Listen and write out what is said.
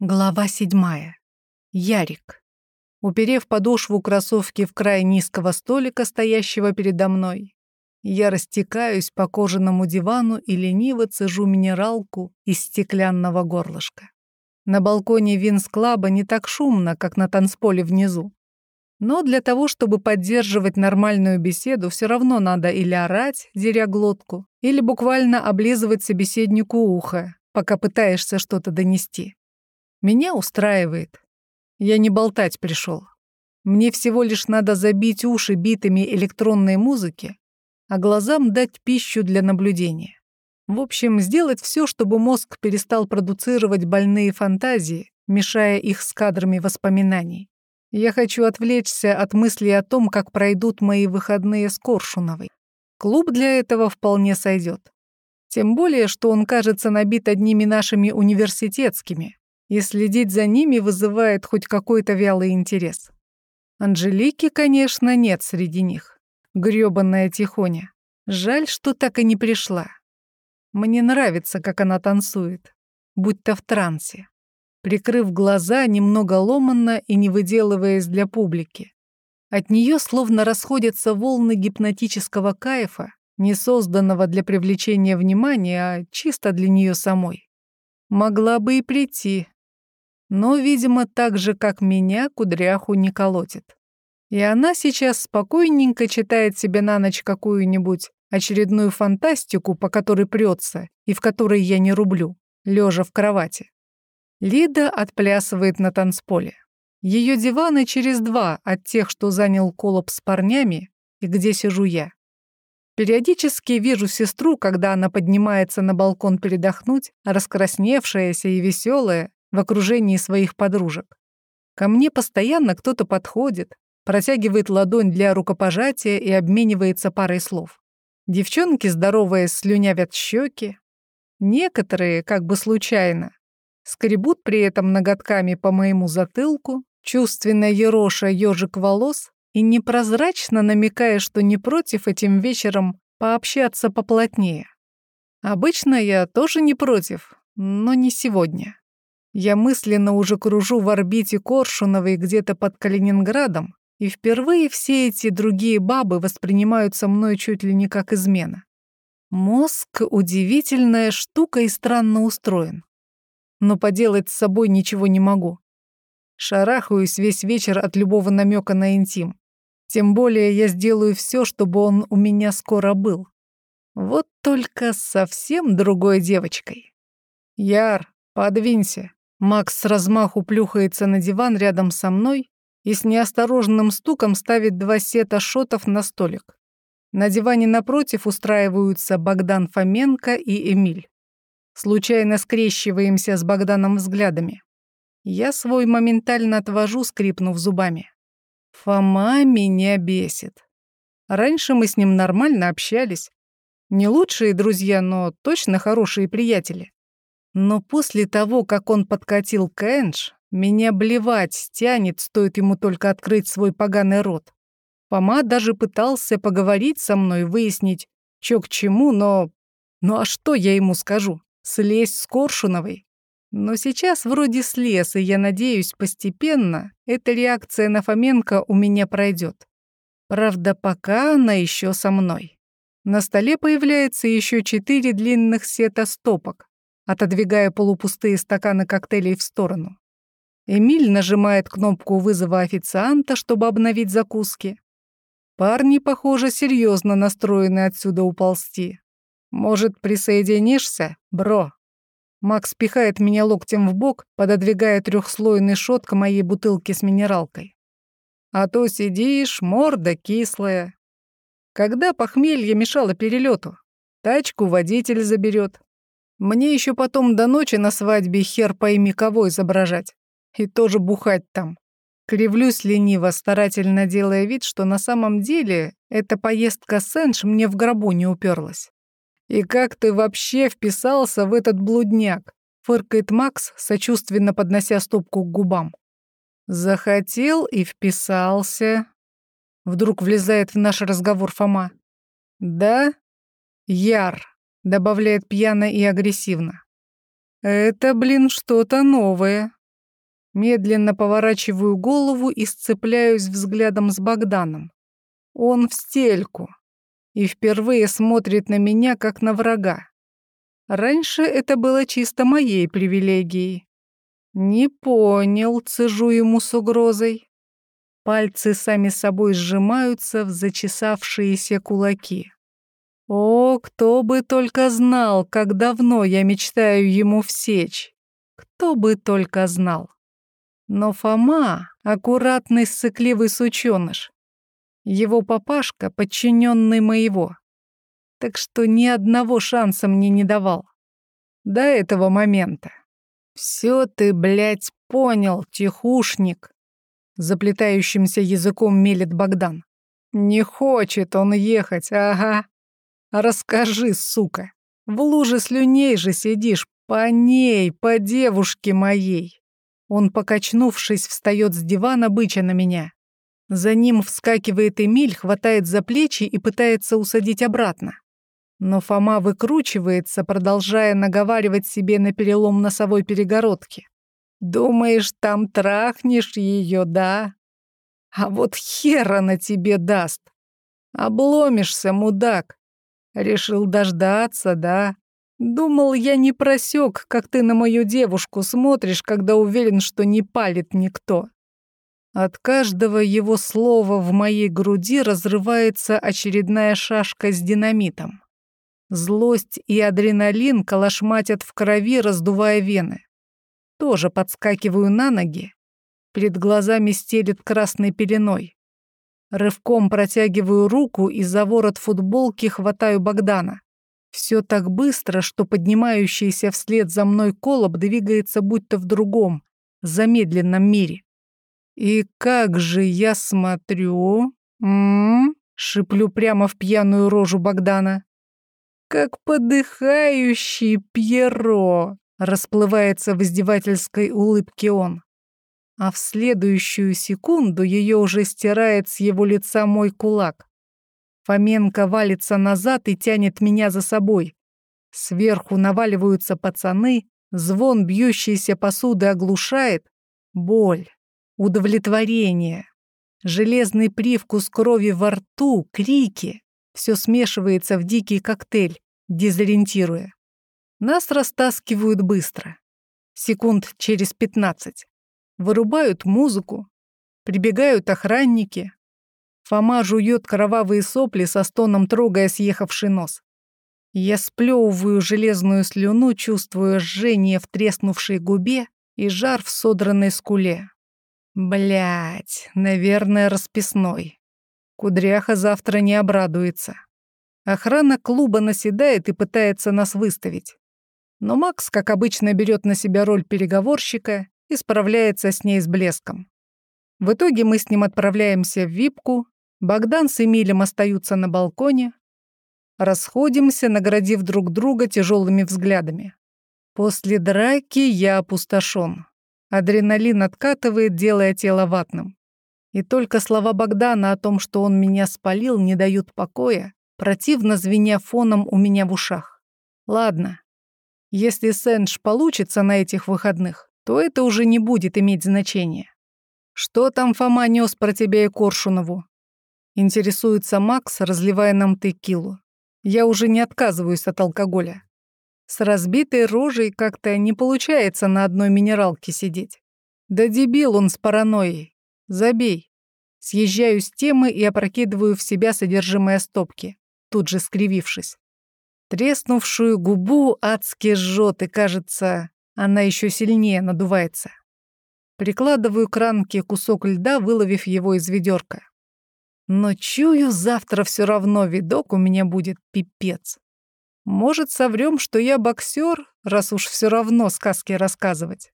Глава седьмая. Ярик. Уперев подошву кроссовки в край низкого столика, стоящего передо мной, я растекаюсь по кожаному дивану и лениво цежу минералку из стеклянного горлышка. На балконе Винс-клаба не так шумно, как на танцполе внизу. Но для того, чтобы поддерживать нормальную беседу, все равно надо или орать, деря глотку, или буквально облизывать собеседнику ухо, пока пытаешься что-то донести. Меня устраивает. Я не болтать пришел. Мне всего лишь надо забить уши битами электронной музыки, а глазам дать пищу для наблюдения. В общем, сделать все, чтобы мозг перестал продуцировать больные фантазии, мешая их с кадрами воспоминаний. Я хочу отвлечься от мыслей о том, как пройдут мои выходные с Коршуновой. Клуб для этого вполне сойдет. Тем более, что он кажется набит одними нашими университетскими, и следить за ними вызывает хоть какой-то вялый интерес. Анжелики, конечно, нет среди них. Грёбаная Тихоня. Жаль, что так и не пришла. Мне нравится, как она танцует, будто в трансе. Прикрыв глаза, немного ломанно и не выделываясь для публики. От нее словно расходятся волны гипнотического кайфа, не созданного для привлечения внимания, а чисто для нее самой. Могла бы и прийти, но, видимо, так же, как меня, кудряху не колотит. И она сейчас спокойненько читает себе на ночь какую-нибудь очередную фантастику, по которой прется и в которой я не рублю, лежа в кровати. Лида отплясывает на танцполе. Ее диваны через два от тех, что занял колоб с парнями и где сижу я. Периодически вижу сестру, когда она поднимается на балкон передохнуть, раскрасневшаяся и веселая, в окружении своих подружек. Ко мне постоянно кто-то подходит, протягивает ладонь для рукопожатия и обменивается парой слов. Девчонки, здоровые, слюнявят щеки. Некоторые, как бы случайно, скребут при этом ноготками по моему затылку, чувственно ероша ежик волос и непрозрачно намекая, что не против этим вечером пообщаться поплотнее. Обычно я тоже не против, но не сегодня. Я мысленно уже кружу в орбите Коршуновой где-то под Калининградом, и впервые все эти другие бабы воспринимаются мной чуть ли не как измена. Мозг — удивительная штука и странно устроен. Но поделать с собой ничего не могу. Шарахаюсь весь вечер от любого намека на интим. Тем более я сделаю все, чтобы он у меня скоро был. Вот только совсем другой девочкой. Яр, подвинься. Макс с размаху плюхается на диван рядом со мной и с неосторожным стуком ставит два сета шотов на столик. На диване напротив устраиваются Богдан Фоменко и Эмиль. Случайно скрещиваемся с Богданом взглядами. Я свой моментально отвожу, скрипнув зубами. Фома меня бесит. Раньше мы с ним нормально общались. Не лучшие друзья, но точно хорошие приятели. Но после того, как он подкатил Кэнш, меня блевать тянет, стоит ему только открыть свой поганый рот. Фома даже пытался поговорить со мной, выяснить, чё к чему, но... Ну а что я ему скажу? Слезь с Коршуновой? Но сейчас вроде слез, и я надеюсь, постепенно эта реакция на Фоменко у меня пройдет. Правда, пока она еще со мной. На столе появляется еще четыре длинных сета стопок, отодвигая полупустые стаканы коктейлей в сторону. Эмиль нажимает кнопку вызова официанта, чтобы обновить закуски. Парни, похоже, серьезно настроены отсюда уползти. Может, присоединишься, бро? Макс пихает меня локтем в бок, пододвигая трехслойный шот к моей бутылке с минералкой. А то сидишь, морда кислая. Когда похмелье мешало перелету, тачку водитель заберет, мне еще потом до ночи на свадьбе хер пойми кого изображать. И тоже бухать там. Кривлюсь лениво, старательно делая вид, что на самом деле эта поездка с Эндж мне в гробу не уперлась. «И как ты вообще вписался в этот блудняк?» — фыркает Макс, сочувственно поднося стопку к губам. «Захотел и вписался». Вдруг влезает в наш разговор Фома. «Да? Яр, добавляет пьяно и агрессивно. Это, блин, что-то новое. Медленно поворачиваю голову и сцепляюсь взглядом с Богданом. Он в стельку и впервые смотрит на меня, как на врага. Раньше это было чисто моей привилегией. Не понял, цежу ему с угрозой. Пальцы сами собой сжимаются в зачесавшиеся кулаки. О, кто бы только знал, как давно я мечтаю ему всечь. Кто бы только знал. Но Фома — аккуратный ссыкливый сучёныш. Его папашка — подчиненный моего. Так что ни одного шанса мне не давал. До этого момента. Все ты, блядь, понял, тихушник. Заплетающимся языком мелет Богдан. Не хочет он ехать, ага. Расскажи, сука. В луже слюней же сидишь, по ней, по девушке моей. Он, покачнувшись, встает с дивана, быча на меня. За ним вскакивает Эмиль, хватает за плечи и пытается усадить обратно. Но Фома выкручивается, продолжая наговаривать себе на перелом носовой перегородки. «Думаешь, там трахнешь ее, да? А вот хера на тебе даст. Обломишься, мудак. Решил дождаться, да? Думал, я не просек, как ты на мою девушку смотришь, когда уверен, что не палит никто. От каждого его слова в моей груди разрывается очередная шашка с динамитом. Злость и адреналин колошматят в крови, раздувая вены. Тоже подскакиваю на ноги. Перед глазами стелет красной пеленой. Рывком протягиваю руку и за ворот футболки хватаю Богдана. Все так быстро, что поднимающийся вслед за мной колоб двигается будто в другом, замедленном мире. И как же я смотрю... М -м -м, шиплю прямо в пьяную рожу Богдана. Как подыхающий Пьеро, расплывается в издевательской улыбке он а в следующую секунду ее уже стирает с его лица мой кулак. Фоменко валится назад и тянет меня за собой. Сверху наваливаются пацаны, звон бьющейся посуды оглушает. Боль, удовлетворение, железный привкус крови во рту, крики. Все смешивается в дикий коктейль, дезориентируя. Нас растаскивают быстро. Секунд через пятнадцать. Вырубают музыку. Прибегают охранники. Фома жует кровавые сопли со стоном, трогая съехавший нос. Я сплевываю железную слюну, чувствуя жжение в треснувшей губе и жар в содранной скуле. Блять, наверное, расписной. Кудряха завтра не обрадуется. Охрана клуба наседает и пытается нас выставить. Но Макс, как обычно, берет на себя роль переговорщика и справляется с ней с блеском. В итоге мы с ним отправляемся в випку, Богдан с Эмилем остаются на балконе, расходимся, наградив друг друга тяжелыми взглядами. После драки я опустошен. Адреналин откатывает, делая тело ватным. И только слова Богдана о том, что он меня спалил, не дают покоя, противно звеня фоном у меня в ушах. Ладно, если Сэндж получится на этих выходных, то это уже не будет иметь значения. Что там Фома нес про тебя и Коршунову? Интересуется Макс, разливая нам текилу. Я уже не отказываюсь от алкоголя. С разбитой рожей как-то не получается на одной минералке сидеть. Да дебил он с паранойей. Забей. Съезжаю с темы и опрокидываю в себя содержимое стопки, тут же скривившись. Треснувшую губу адски жжет и, кажется, она еще сильнее надувается. Прикладываю к ранке кусок льда, выловив его из ведерка. Но чую, завтра все равно видок у меня будет пипец. Может, соврем, что я боксер, раз уж все равно сказки рассказывать.